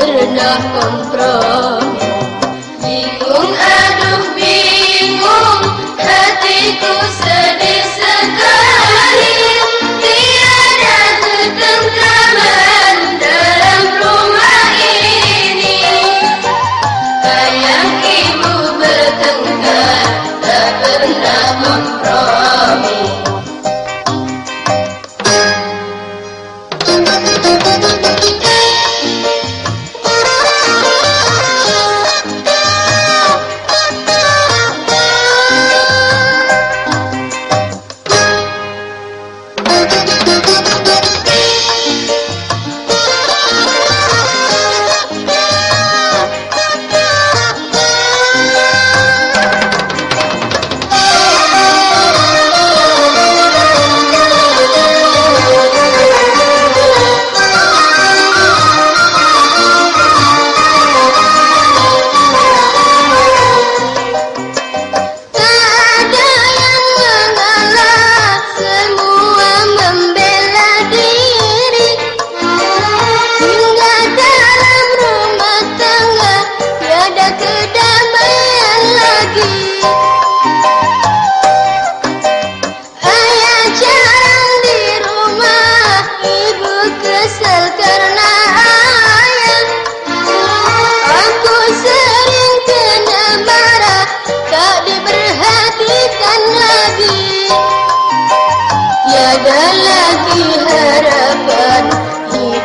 pernah kompromi. Bingung aduh bingung hatiku sedih sekali. Tiada ketentraman dalam rumah ini. Ayah ibu bertengkar tak pernah kompromi.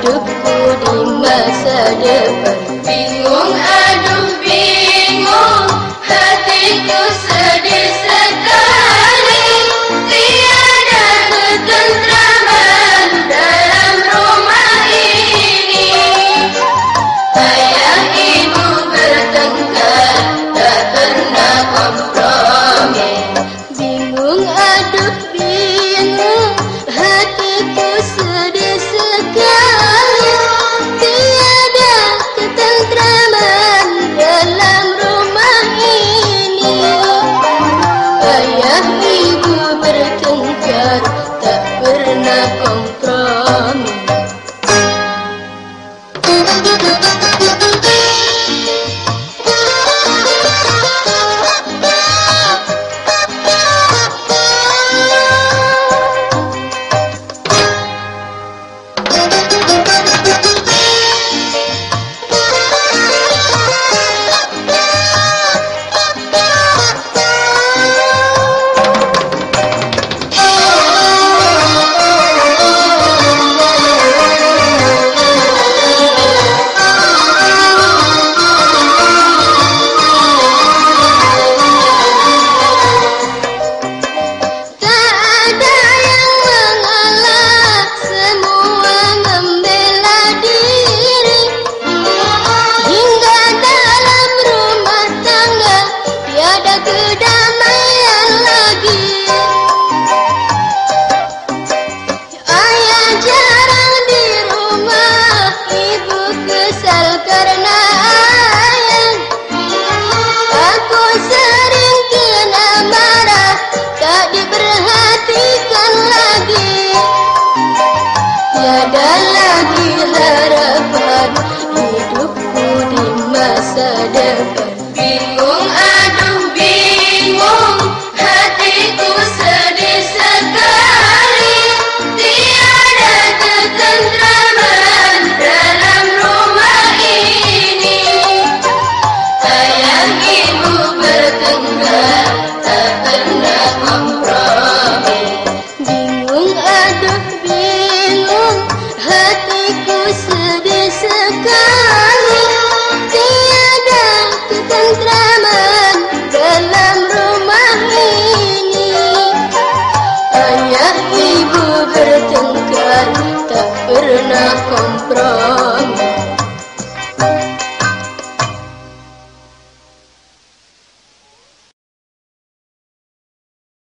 duduk di masa depan bingung na masa depan. Bingung aduh bingung. Hatiku sedih sekali. Tiada ketentraman dalam rumah ini. Ayah ibu bertengkar Tak pernah kompromi ណាកំប្រង